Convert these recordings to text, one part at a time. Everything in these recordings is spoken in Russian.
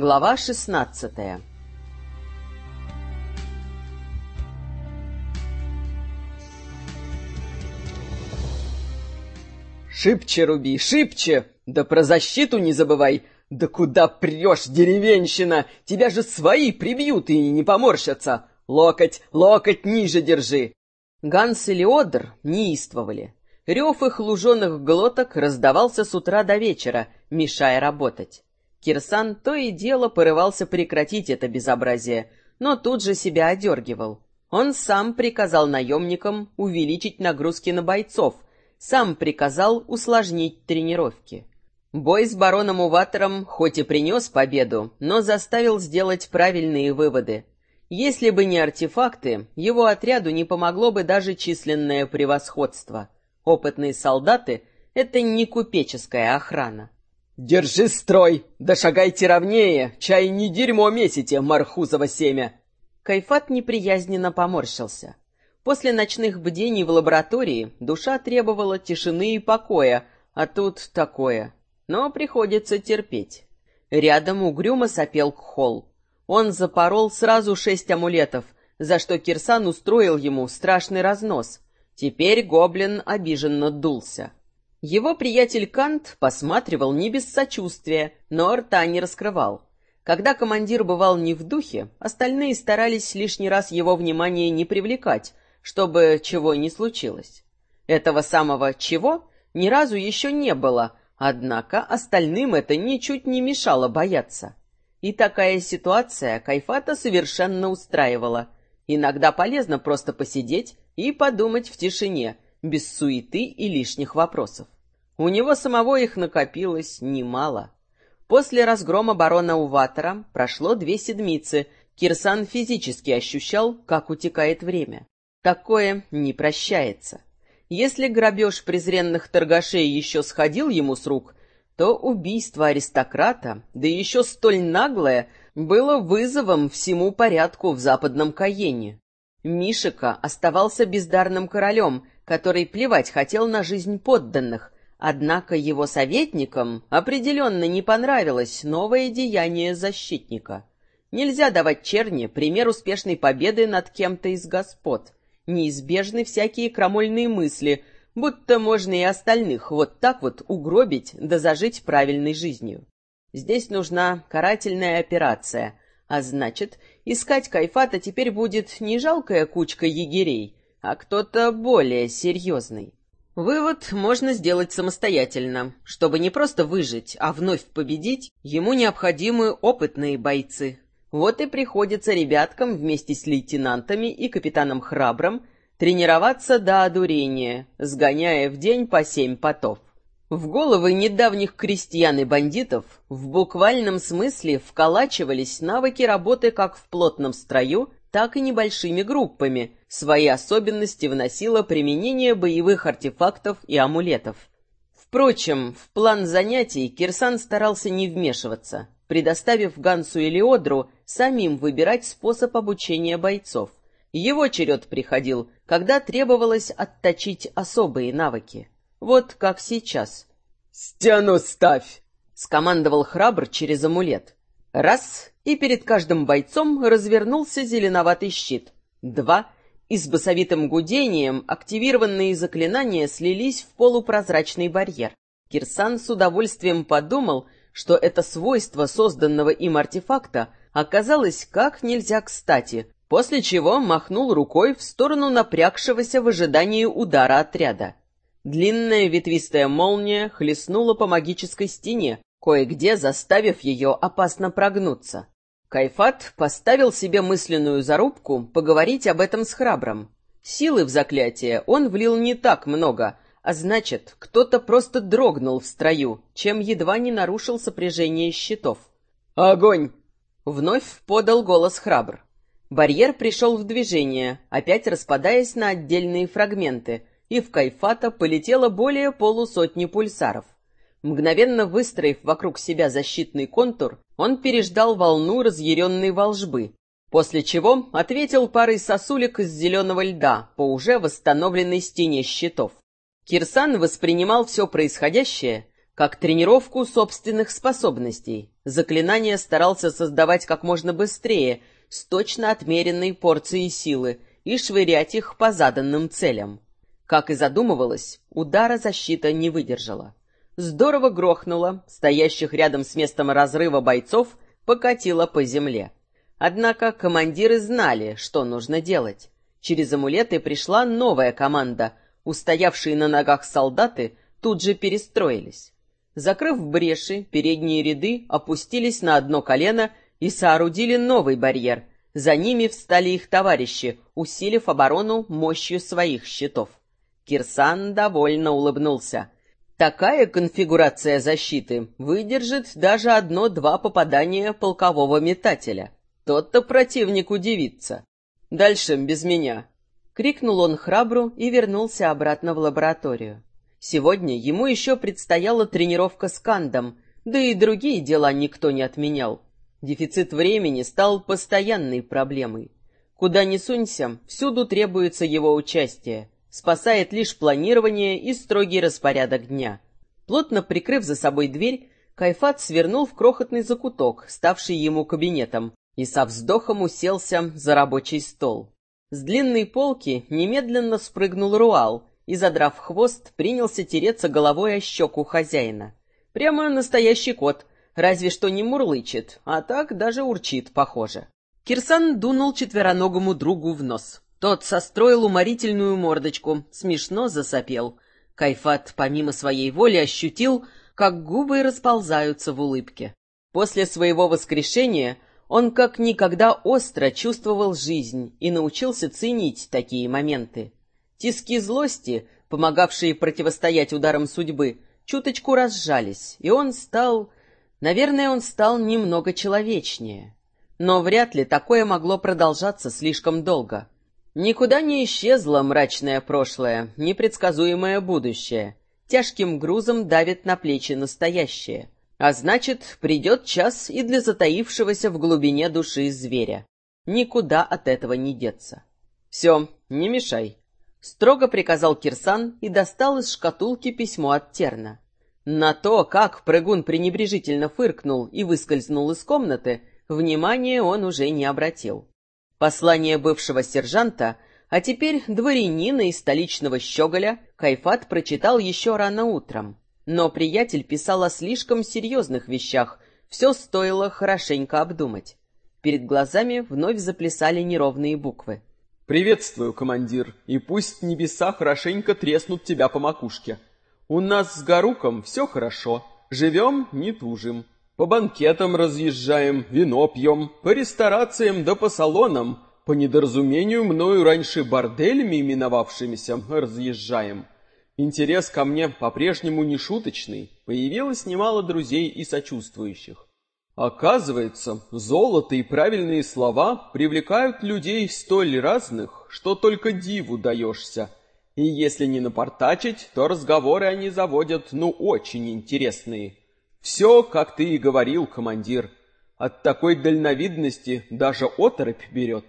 Глава шестнадцатая «Шибче руби, шибче! Да про защиту не забывай! Да куда прешь, деревенщина? Тебя же свои прибьют и не поморщатся! Локоть, локоть ниже держи!» Ганс и Леодр неистовали. Рев их луженых глоток раздавался с утра до вечера, мешая работать. Кирсан то и дело порывался прекратить это безобразие, но тут же себя одергивал. Он сам приказал наемникам увеличить нагрузки на бойцов, сам приказал усложнить тренировки. Бой с барономУватором хоть и принес победу, но заставил сделать правильные выводы. Если бы не артефакты, его отряду не помогло бы даже численное превосходство. Опытные солдаты — это не купеческая охрана. «Держи строй! Да ровнее! Чай не дерьмо месите, мархузово семя!» Кайфат неприязненно поморщился. После ночных бдений в лаборатории душа требовала тишины и покоя, а тут такое. Но приходится терпеть. Рядом угрюмо сопел Кхол. Он запорол сразу шесть амулетов, за что Кирсан устроил ему страшный разнос. Теперь гоблин обиженно дулся. Его приятель Кант посматривал не без сочувствия, но рта не раскрывал. Когда командир бывал не в духе, остальные старались лишний раз его внимание не привлекать, чтобы чего не случилось. Этого самого «чего» ни разу еще не было, однако остальным это ничуть не мешало бояться. И такая ситуация Кайфата совершенно устраивала. Иногда полезно просто посидеть и подумать в тишине, без суеты и лишних вопросов. У него самого их накопилось немало. После разгрома барона Уватора прошло две седмицы, Кирсан физически ощущал, как утекает время. Такое не прощается. Если грабеж презренных торгашей еще сходил ему с рук, то убийство аристократа, да еще столь наглое, было вызовом всему порядку в западном Каене. Мишика оставался бездарным королем, который плевать хотел на жизнь подданных, однако его советникам определенно не понравилось новое деяние защитника. Нельзя давать черни пример успешной победы над кем-то из господ — неизбежны всякие крамольные мысли, будто можно и остальных вот так вот угробить да зажить правильной жизнью. Здесь нужна карательная операция, а значит, искать Кайфата теперь будет не жалкая кучка егерей, а кто-то более серьезный. Вывод можно сделать самостоятельно. Чтобы не просто выжить, а вновь победить, ему необходимы опытные бойцы, вот и приходится ребяткам вместе с лейтенантами и капитаном Храбром тренироваться до одурения, сгоняя в день по семь потов. В головы недавних крестьян и бандитов в буквальном смысле вколачивались навыки работы как в плотном строю, так и небольшими группами. Свои особенности вносило применение боевых артефактов и амулетов. Впрочем, в план занятий Кирсан старался не вмешиваться предоставив Гансу и Леодру самим выбирать способ обучения бойцов. Его черед приходил, когда требовалось отточить особые навыки. Вот как сейчас. «Стену ставь!» — скомандовал храбр через амулет. Раз, и перед каждым бойцом развернулся зеленоватый щит. Два, и с басовитым гудением активированные заклинания слились в полупрозрачный барьер. Кирсан с удовольствием подумал, что это свойство созданного им артефакта оказалось как нельзя кстати, после чего махнул рукой в сторону напрягшегося в ожидании удара отряда. Длинная ветвистая молния хлестнула по магической стене, кое-где заставив ее опасно прогнуться. Кайфат поставил себе мысленную зарубку поговорить об этом с храбром. Силы в заклятие он влил не так много, а значит, кто-то просто дрогнул в строю, чем едва не нарушил сопряжение щитов. «Огонь!» — вновь подал голос храбр. Барьер пришел в движение, опять распадаясь на отдельные фрагменты, и в Кайфата полетело более полусотни пульсаров. Мгновенно выстроив вокруг себя защитный контур, он переждал волну разъяренной волжбы, после чего ответил парой сосулек из зеленого льда по уже восстановленной стене щитов. Кирсан воспринимал все происходящее как тренировку собственных способностей. Заклинание старался создавать как можно быстрее, с точно отмеренной порцией силы, и швырять их по заданным целям. Как и задумывалось, удара защита не выдержала. Здорово грохнуло, стоящих рядом с местом разрыва бойцов покатило по земле. Однако командиры знали, что нужно делать. Через амулеты пришла новая команда. Устоявшие на ногах солдаты тут же перестроились. Закрыв бреши, передние ряды опустились на одно колено и соорудили новый барьер. За ними встали их товарищи, усилив оборону мощью своих щитов. Кирсан довольно улыбнулся. Такая конфигурация защиты выдержит даже одно-два попадания полкового метателя. Тот-то противник удивится. Дальше без меня. Крикнул он храбру и вернулся обратно в лабораторию. Сегодня ему еще предстояла тренировка с Кандом, да и другие дела никто не отменял. Дефицит времени стал постоянной проблемой. Куда ни сунься, всюду требуется его участие. Спасает лишь планирование и строгий распорядок дня. Плотно прикрыв за собой дверь, Кайфат свернул в крохотный закуток, ставший ему кабинетом, и со вздохом уселся за рабочий стол. С длинной полки немедленно спрыгнул Руал и, задрав хвост, принялся тереться головой о щеку хозяина. Прямо настоящий кот, разве что не мурлычет, а так даже урчит, похоже. Кирсан дунул четвероногому другу в нос. Тот состроил уморительную мордочку, смешно засопел. Кайфат, помимо своей воли, ощутил, как губы расползаются в улыбке. После своего воскрешения он как никогда остро чувствовал жизнь и научился ценить такие моменты. Тиски злости, помогавшие противостоять ударам судьбы, чуточку разжались, и он стал... Наверное, он стал немного человечнее. Но вряд ли такое могло продолжаться слишком долго. Никуда не исчезло мрачное прошлое, непредсказуемое будущее. Тяжким грузом давит на плечи настоящее. А значит, придет час и для затаившегося в глубине души зверя. Никуда от этого не деться. Все, не мешай. Строго приказал Кирсан и достал из шкатулки письмо от Терна. На то, как прыгун пренебрежительно фыркнул и выскользнул из комнаты, внимания он уже не обратил. Послание бывшего сержанта, а теперь дворянина из столичного щеголя, Кайфат прочитал еще рано утром. Но приятель писал о слишком серьезных вещах, все стоило хорошенько обдумать. Перед глазами вновь заплясали неровные буквы. «Приветствую, командир, и пусть небеса хорошенько треснут тебя по макушке. У нас с Гаруком все хорошо, живем, не тужим. По банкетам разъезжаем, вино пьем, по ресторациям да по салонам, по недоразумению мною раньше борделями именовавшимися разъезжаем. Интерес ко мне по-прежнему не шуточный, появилось немало друзей и сочувствующих. Оказывается, золото и правильные слова привлекают людей столь разных, что только диву даешься. И если не напортачить, то разговоры они заводят, ну, очень интересные. Все, как ты и говорил, командир. От такой дальновидности даже оторопь берет.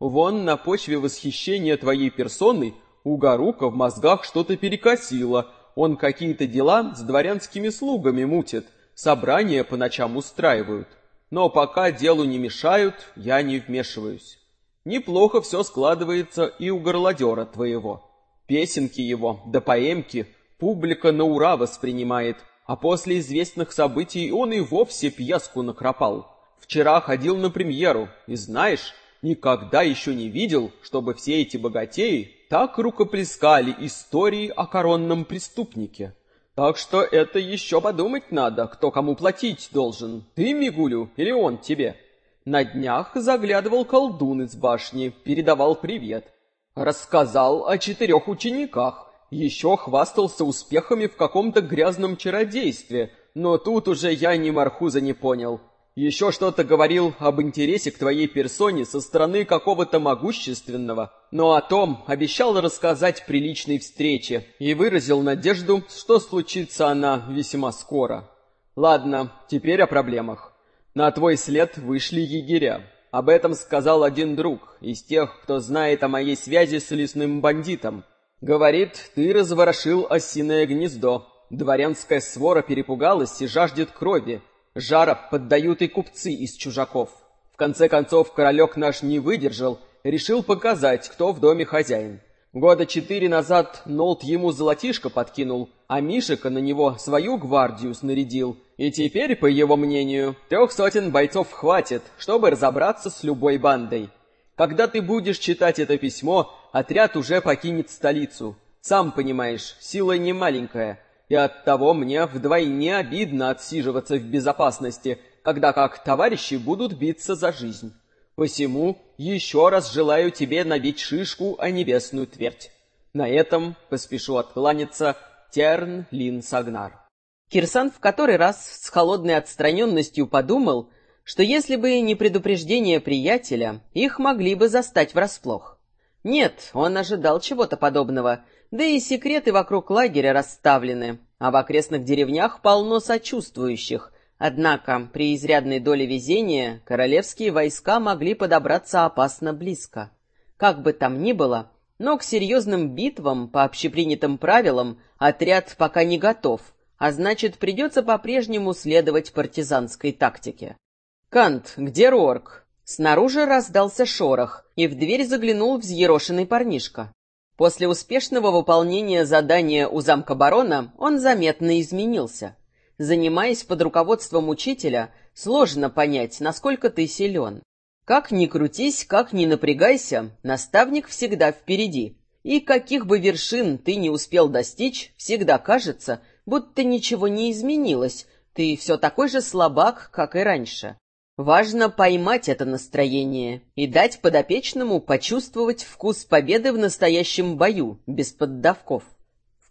Вон на почве восхищения твоей персоной у Гарука в мозгах что-то перекосило. Он какие-то дела с дворянскими слугами мутит собрания по ночам устраивают. Но пока делу не мешают, я не вмешиваюсь. Неплохо все складывается и у горлодера твоего. Песенки его, да поэмки публика на ура воспринимает, а после известных событий он и вовсе пьеску накропал. Вчера ходил на премьеру, и знаешь, никогда еще не видел, чтобы все эти богатеи так рукоплескали истории о коронном преступнике. Так что это еще подумать надо, кто кому платить должен. Ты, Мигулю, или он тебе? На днях заглядывал колдун из башни, передавал привет. Рассказал о четырех учениках. Еще хвастался успехами в каком-то грязном чародействе. Но тут уже я ни Мархуза не понял. Еще что-то говорил об интересе к твоей персоне со стороны какого-то могущественного, но о том обещал рассказать при личной встрече и выразил надежду, что случится она весьма скоро. Ладно, теперь о проблемах. На твой след вышли егеря. Об этом сказал один друг из тех, кто знает о моей связи с лесным бандитом. Говорит, ты разворошил осиное гнездо. Дворянская свора перепугалась и жаждет крови. Жара поддают и купцы из чужаков. В конце концов, королек наш не выдержал, решил показать, кто в доме хозяин. Года четыре назад Нолт ему золотишко подкинул, а Мишика на него свою гвардию снарядил. И теперь, по его мнению, трех сотен бойцов хватит, чтобы разобраться с любой бандой. Когда ты будешь читать это письмо, отряд уже покинет столицу. Сам понимаешь, сила не маленькая, и оттого мне вдвойне обидно отсиживаться в безопасности, когда как товарищи будут биться за жизнь. Посему еще раз желаю тебе набить шишку о небесную твердь. На этом поспешу откланяться Терн Лин Сагнар. Кирсан в который раз с холодной отстраненностью подумал, что если бы не предупреждение приятеля, их могли бы застать врасплох. Нет, он ожидал чего-то подобного, да и секреты вокруг лагеря расставлены, а в окрестных деревнях полно сочувствующих, Однако при изрядной доле везения королевские войска могли подобраться опасно близко. Как бы там ни было, но к серьезным битвам по общепринятым правилам отряд пока не готов, а значит, придется по-прежнему следовать партизанской тактике. «Кант, где Рорк?» Снаружи раздался шорох, и в дверь заглянул взъерошенный парнишка. После успешного выполнения задания у замка барона он заметно изменился — Занимаясь под руководством учителя, сложно понять, насколько ты силен. Как ни крутись, как ни напрягайся, наставник всегда впереди. И каких бы вершин ты не успел достичь, всегда кажется, будто ничего не изменилось, ты все такой же слабак, как и раньше. Важно поймать это настроение и дать подопечному почувствовать вкус победы в настоящем бою, без поддавков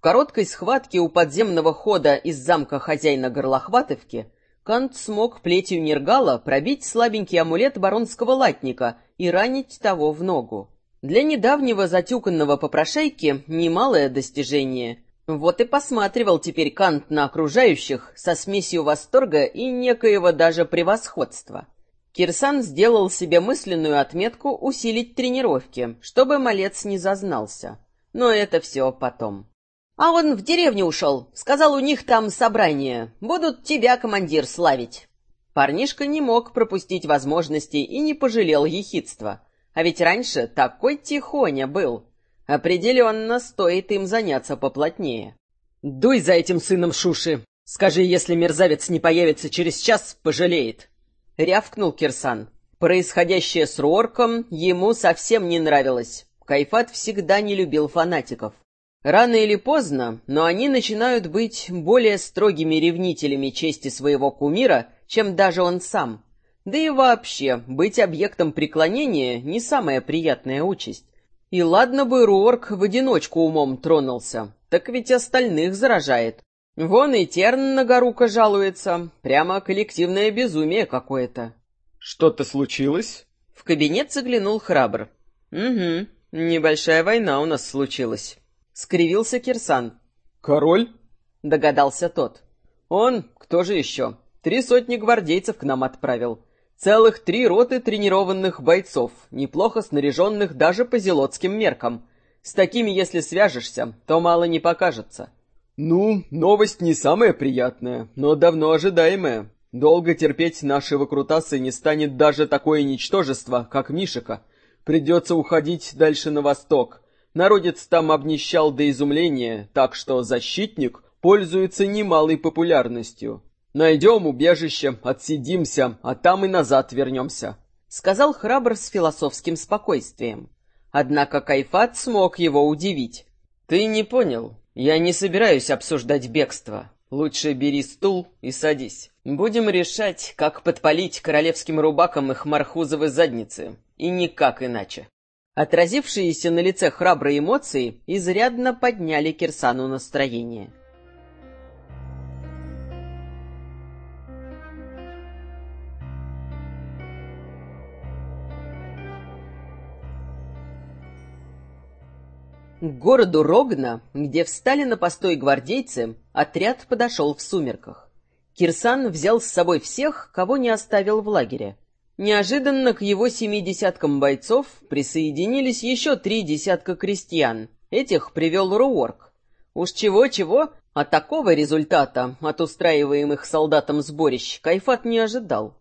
короткой схватке у подземного хода из замка хозяина Горлохватовки Кант смог плетью Нергала пробить слабенький амулет баронского латника и ранить того в ногу. Для недавнего затюканного попрошайки немалое достижение. Вот и посматривал теперь Кант на окружающих со смесью восторга и некоего даже превосходства. Кирсан сделал себе мысленную отметку усилить тренировки, чтобы малец не зазнался. Но это все потом. А он в деревню ушел. Сказал, у них там собрание. Будут тебя, командир, славить. Парнишка не мог пропустить возможности и не пожалел ехидства. А ведь раньше такой тихоня был. Определенно стоит им заняться поплотнее. «Дуй за этим сыном Шуши! Скажи, если мерзавец не появится через час, пожалеет!» Рявкнул Кирсан. Происходящее с Руорком ему совсем не нравилось. Кайфат всегда не любил фанатиков. Рано или поздно, но они начинают быть более строгими ревнителями чести своего кумира, чем даже он сам. Да и вообще, быть объектом преклонения не самая приятная участь. И ладно бы Руорк в одиночку умом тронулся, так ведь остальных заражает. Вон и Терн на Горука жалуется, прямо коллективное безумие какое-то. «Что-то случилось?» В кабинет заглянул храбр. «Угу, небольшая война у нас случилась». — скривился Кирсан. «Король?» — догадался тот. «Он? Кто же еще? Три сотни гвардейцев к нам отправил. Целых три роты тренированных бойцов, неплохо снаряженных даже по зелотским меркам. С такими, если свяжешься, то мало не покажется». «Ну, новость не самая приятная, но давно ожидаемая. Долго терпеть наши выкрутасы не станет даже такое ничтожество, как Мишика. Придется уходить дальше на восток, Народец там обнищал до изумления, так что защитник пользуется немалой популярностью. Найдем убежище, отсидимся, а там и назад вернемся», — сказал храбр с философским спокойствием. Однако Кайфат смог его удивить. «Ты не понял. Я не собираюсь обсуждать бегство. Лучше бери стул и садись. Будем решать, как подпалить королевским рубакам их мархузовы задницы. И никак иначе». Отразившиеся на лице храбрые эмоции изрядно подняли Кирсану настроение. К городу Рогна, где встали на постой гвардейцы, отряд подошел в сумерках. Кирсан взял с собой всех, кого не оставил в лагере. Неожиданно к его семи десяткам бойцов присоединились еще три десятка крестьян. Этих привел Руорк. Уж чего-чего, А такого результата от устраиваемых солдатам сборищ Кайфат не ожидал.